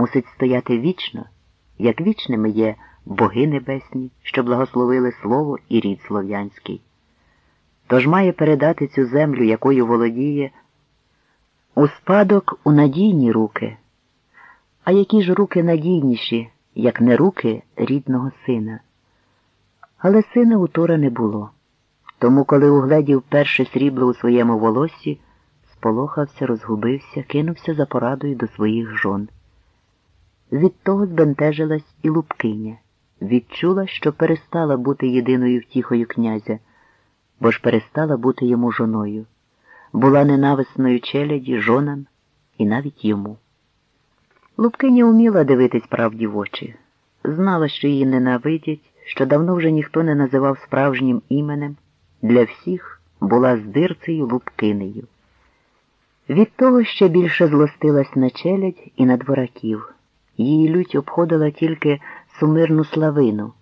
мусить стояти вічно, як вічними є боги небесні, що благословили слово і рід слов'янський. Тож має передати цю землю, якою володіє, у спадок у надійні руки. А які ж руки надійніші, як не руки рідного сина? Але сина у Тора не було. Тому, коли угледів перше срібло у своєму волоссі, сполохався, розгубився, кинувся за порадою до своїх жон. Від того збентежилась і Лубкиня, відчула, що перестала бути єдиною втіхою князя, бо ж перестала бути йому жоною, була ненависною челяді, жонам і навіть йому. Лубкиня уміла дивитись правді в очі, знала, що її ненавидять, що давно вже ніхто не називав справжнім іменем, для всіх була здирцею Лубкинею. Від того ще більше злостилась на челядь і на двораків. Її лють обходила тільки сумирну славину,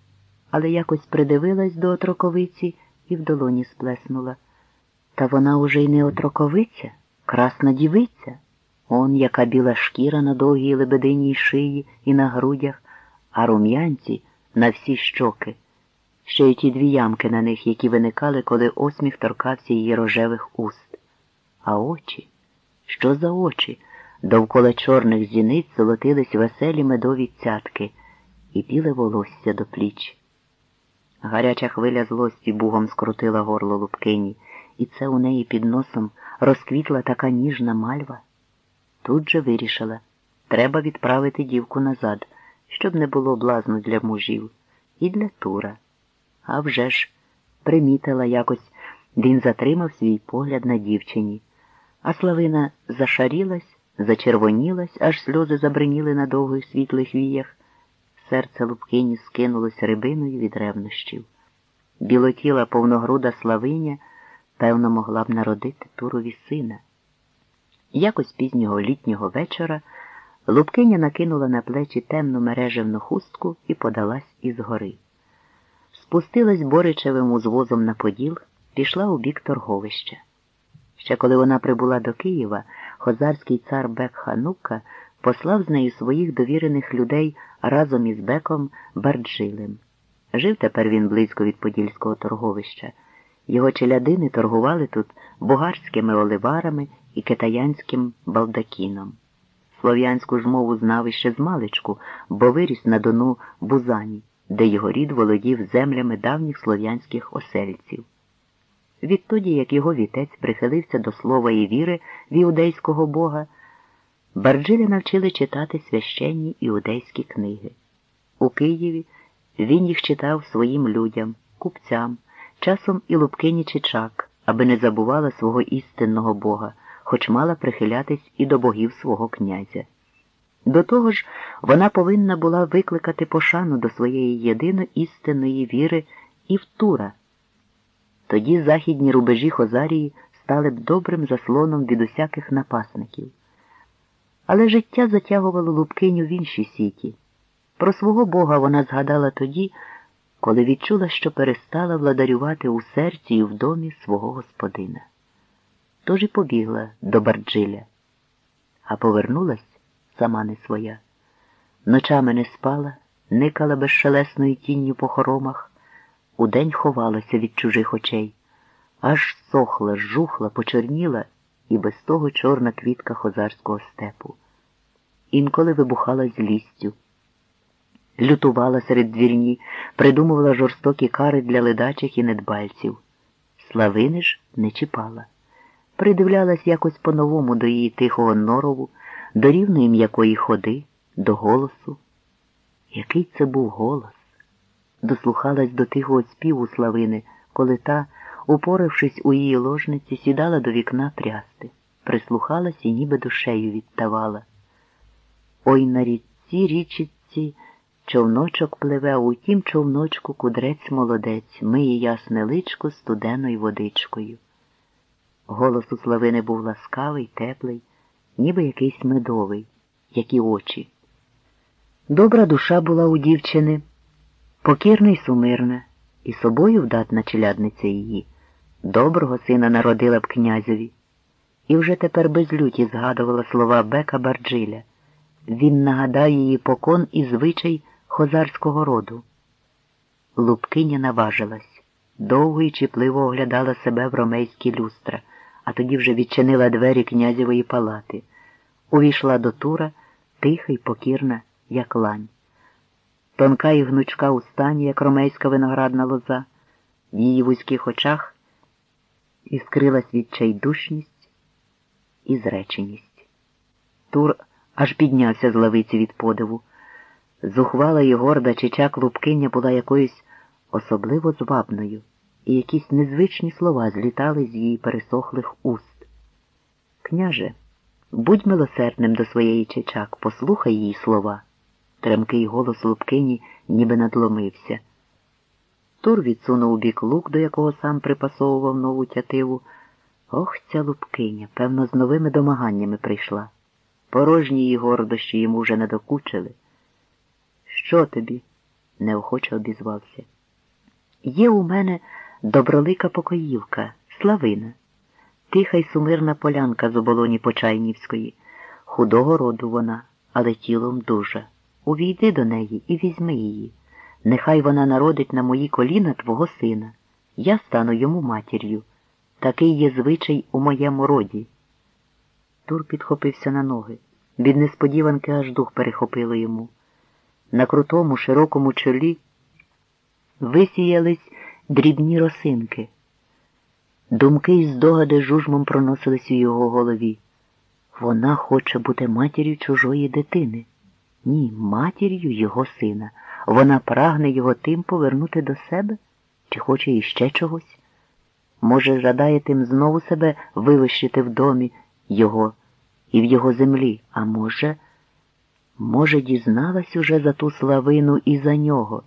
але якось придивилась до отроковиці і в долоні сплеснула. Та вона уже й не отроковиця, красна дівиця. Он яка біла шкіра на довгій лебединій шиї і на грудях, а рум'янці на всі щоки, ще й ті дві ямки на них, які виникали, коли осміх торкався її рожевих уст. А очі, що за очі? Довкола чорних зіниць золотились веселі медові цятки і біле волосся до пліч. Гаряча хвиля злості бугом скрутила горло Лубкині, і це у неї під носом розквітла така ніжна мальва. Тут же вирішила треба відправити дівку назад, щоб не було блазну для мужів, і для Тура. А вже ж, примітила якось, він затримав свій погляд на дівчині, а Славина зашарілась, зачервонілась, аж сльози забриніли на довгих світлих віях. Серце Лубкині скинулось рибиною від ревнощів. Білотіла повногруда Славиня, певно, могла б народити Турові сина. Якось пізнього літнього вечора Лубкиня накинула на плечі темну мережевну хустку і подалась із гори. Спустилась Боричевим узвозом на поділ, пішла у бік торговища. Ще коли вона прибула до Києва, хозарський цар Бек Ханука послав з нею своїх довірених людей разом із Беком Барджилем. Жив тепер він близько від подільського торговища. Його челядини торгували тут бугарськими оливарами і китаянським балдакіном. Слов'янську ж мову знав іще з маличку, бо виріс на дону Бузані, де його рід володів землями давніх слов'янських осельців. Відтоді, як його вітець прихилився до слова і віри в іудейського бога, Барджиля навчили читати священні іудейські книги. У Києві він їх читав своїм людям, купцям, часом і Лубкині Чичак, аби не забувала свого істинного бога, хоч мала прихилятись і до богів свого князя. До того ж, вона повинна була викликати пошану до своєї єдино істинної віри і в Тура. Тоді західні рубежі Хозарії стали б добрим заслоном від усяких напасників. Але життя затягувало Лубкиню в іншій сіті. Про свого Бога вона згадала тоді, коли відчула, що перестала владарювати у серці і в домі свого господина. Тож і побігла до Барджиля, а повернулась сама не своя. Ночами не спала, никала безшелесною тінню по хоромах, удень ховалася від чужих очей, аж сохла, жухла, почорніла і без того чорна квітка хозарського степу. Інколи вибухала злістю лютувала серед двірні, придумувала жорстокі кари для ледачих і недбальців. Славини ж не чіпала. Придивлялась якось по-новому до її тихого норову, до рівної м'якої ходи, до голосу. Який це був голос? Дослухалась до тихого співу Славини, коли та, упоравшись у її ложниці, сідала до вікна прясти, прислухалась і ніби душею відтавала. Ой на річці річиці. Човночок пливе, у тім човночку кудрець молодець, миє ясне личко студеною водичкою. Голос у Славини був ласкавий, теплий, ніби якийсь медовий, як і очі. Добра душа була у дівчини, покірна й сумирна, і собою вдатна челядниця її, доброго сина народила б князеві, і вже тепер без люті згадувала слова Бека Барджиля. він нагадає її покон і звичай хозарського роду. Лубкиня наважилась, довго і чіпливо оглядала себе в ромейські люстра, а тоді вже відчинила двері князєвої палати. Увійшла до Тура, тиха й покірна, як лань. Тонка і гнучка у стані, як ромейська виноградна лоза, в її вузьких очах іскрилась відчайдушність і зреченість. Тур аж піднявся з лавиці від подиву. Зухвала і горда чича клубкиня була якоюсь особливо звабною, і якісь незвичні слова злітали з її пересохлих уст. Княже, будь милосердним до своєї чичак, послухай її слова. Тремкий голос Лубкині ніби надломився. Тур відсунув у бік лук, до якого сам припасовував нову тятиву. Ох, ця Лубкиня, певно, з новими домаганнями прийшла. Порожні її гордощі йому вже не докучили. Що тобі? неохоче обізвався. Є у мене добролика покоївка, славина, тиха й сумирна полянка з оболоні Почайнівської. Худого роду вона, але тілом дуже. Увійди до неї і візьми її. Нехай вона народить на мої коліна твого сина. Я стану йому матір'ю. Такий є звичай у моєму роді. Тур підхопився на ноги. Від несподіванки аж дух перехопило йому. На крутому, широкому чолі висіялись дрібні росинки. Думки й здогади жужмом проносились у його голові. Вона хоче бути матір'ю чужої дитини. Ні, матір'ю його сина. Вона прагне його тим повернути до себе чи хоче іще чогось? Може, жадає тим знову себе вивищити в домі його і в його землі, а може, може, дізналась уже за ту славину і за нього.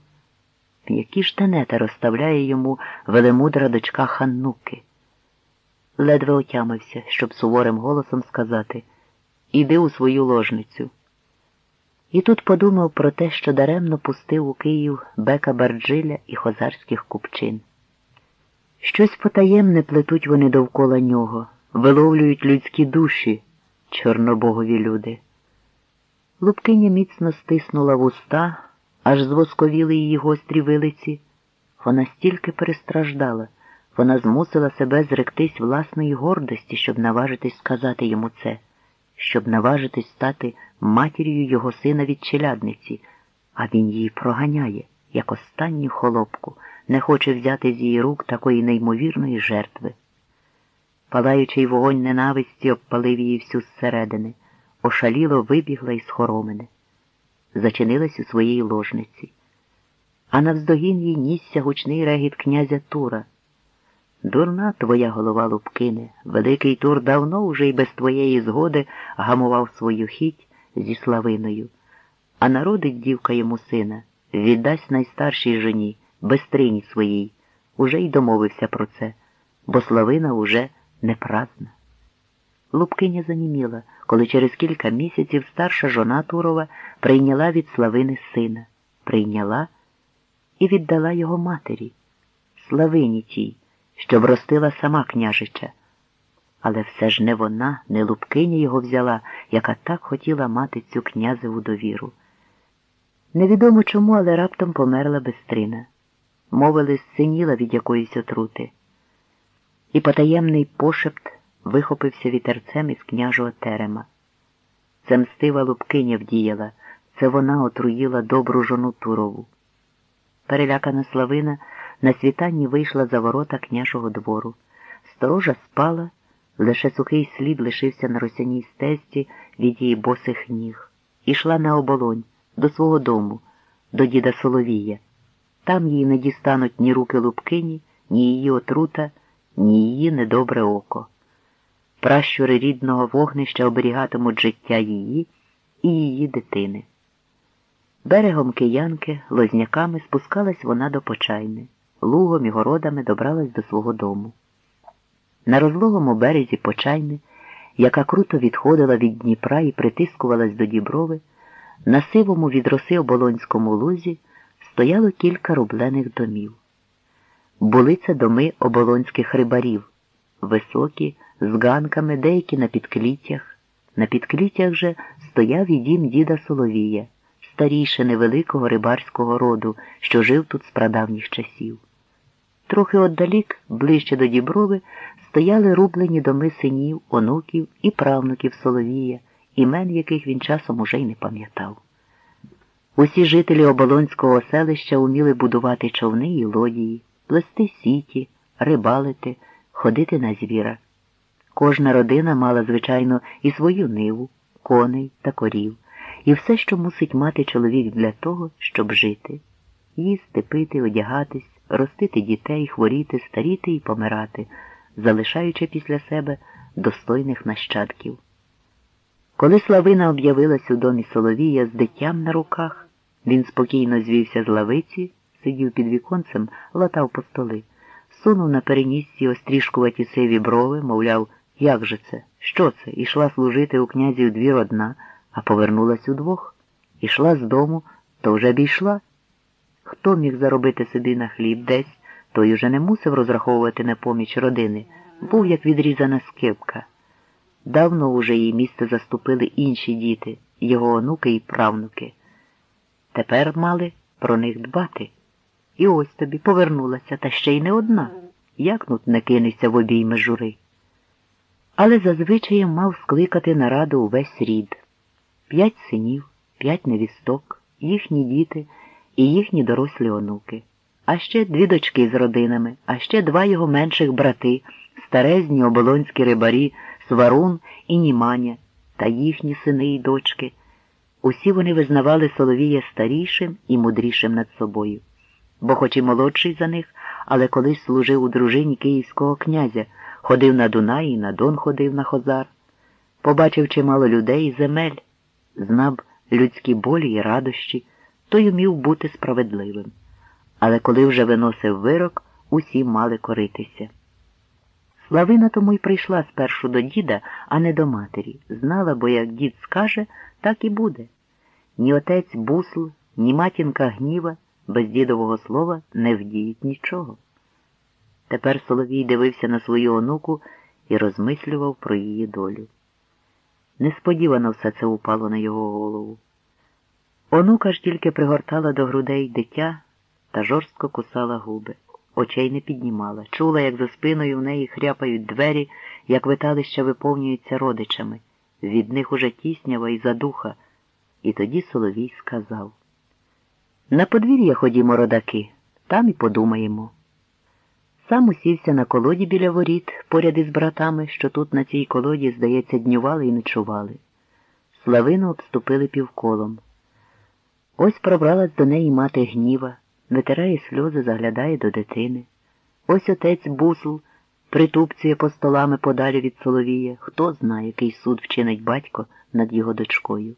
Які ж тенета розставляє йому велемудра дочка Ханнуки? Ледве отямився, щоб суворим голосом сказати Іди у свою ложницю. І тут подумав про те, що даремно пустив у Київ бека Барджиля і хозарських купчин. Щось потаємне плетуть вони довкола нього, виловлюють людські душі, чорнобогові люди. Лубкиня міцно стиснула вуста, аж звосковіли її гострі вилиці. Вона стільки перестраждала, вона змусила себе зректись власної гордості, щоб наважитись сказати йому це, щоб наважитись стати матір'ю його сина від челядниці, а він її проганяє, як останню холопку, не хоче взяти з її рук такої неймовірної жертви. Палаючий вогонь ненависті обпалив її всю зсередини, ошаліло вибігла із хоромини, зачинилась у своїй ложниці. А навздогін їй нісся гучний регіт князя Тура. Дурна твоя голова Лубкине, великий Тур давно уже й без твоєї згоди гамував свою хіть зі славиною, а народить дівка йому сина, віддасть найстаршій жені, бестрині своїй, уже й домовився про це, бо славина уже не праздна. Лубкиня заніміла, коли через кілька місяців старша жона Турова прийняла від славини сина, прийняла і віддала його матері, славині тій, що вростила сама княжича. Але все ж не вона, не Лубкиня його взяла, яка так хотіла мати цю князеву довіру. Невідомо чому, але раптом померла Бестрина. Мовили, синіла від якоїсь отрути. І потаємний пошепт вихопився вітерцем із княжого терема. Це мстива Лубкиня вдіяла, це вона отруїла добру жону Турову. Перелякана славина на світанні вийшла за ворота княжого двору. Сторожа спала. Лише сухий слід лишився на росяній стесті від її босих ніг. Ішла на оболонь, до свого дому, до діда Соловія. Там її не дістануть ні руки Лубкині, ні її отрута, ні її недобре око. Пращури рідного вогнища оберігатимуть життя її і її дитини. Берегом киянки, лозняками спускалась вона до почайни, лугом і городами добралась до свого дому. На розлогому березі Почайни, яка круто відходила від Дніпра і притискувалась до діброви, на сивому від роси оболонському лузі стояло кілька рублених домів. Були це доми оболонських рибарів, високі, з ганками, деякі на підкліттях, На підклітях же стояв і дім діда Соловія, старіше невеликого рибарського роду, що жив тут з прадавніх часів. Трохи отдалік, ближче до діброви, стояли рублені доми синів, онуків і правнуків Соловія, імен яких він часом уже й не пам'ятав. Усі жителі оболонського селища уміли будувати човни і лодії, плести сіті, рибалити, ходити на звіра. Кожна родина мала, звичайно, і свою ниву, коней та корів, і все, що мусить мати чоловік для того, щоб жити, їсти, пити, одягатись, ростити дітей, хворіти, старіти і помирати, залишаючи після себе достойних нащадків. Коли Славина об'явилась у домі Соловія з дитям на руках, він спокійно звівся з лавиці, сидів під віконцем, латав по столи, сунув на перенісці острішкуваті сиві брови, мовляв, як же це? Що це? Ішла служити у князів двір одна, а повернулась удвох. Ішла з дому, то вже б йшла. Хто міг заробити собі на хліб десь, той уже не мусив розраховувати на поміч родини, був як відрізана скипка. Давно уже її місце заступили інші діти, його онуки і правнуки. Тепер мали про них дбати. І ось тобі повернулася, та ще й не одна. Як тут не кинешся в обійми жури. Але зазвичай мав скликати на раду увесь рід. П'ять синів, п'ять невісток, їхні діти і їхні дорослі онуки, а ще дві дочки з родинами, а ще два його менших брати, старезні оболонські рибарі, Сварун і Німаня, та їхні сини й дочки. Усі вони визнавали Соловія старішим і мудрішим над собою, бо, хоч і молодший за них, але колись служив у дружині київського князя, ходив на Дунай і на Дон ходив на Хозар, побачив чимало людей і земель, знав людські болі і радощі, той умів бути справедливим. Але коли вже виносив вирок, усі мали коритися. Славина тому й прийшла спершу до діда, а не до матері. Знала, бо як дід скаже, так і буде. Ні отець бусл, ні матінка гніва без дідового слова не вдіють нічого. Тепер Соловій дивився на свою онуку і розмислював про її долю. Несподівано все це упало на його голову. Онука ж тільки пригортала до грудей дитя та жорстко кусала губи, очей не піднімала, чула, як за спиною в неї хряпають двері, як виталища виповнюються родичами. Від них уже тіснява і задуха. І тоді Соловій сказав На подвір'я ходімо, родаки, там і подумаємо. Сам усівся на колоді біля воріт, поряд із братами, що тут на цій колоді, здається, днювали і ночували. Славину обступили півколом. Ось пробралась до неї мати гніва, витирає сльози, заглядає до дитини. Ось отець бусл притупцює по столами подалі від Соловія. Хто знає, який суд вчинить батько над його дочкою.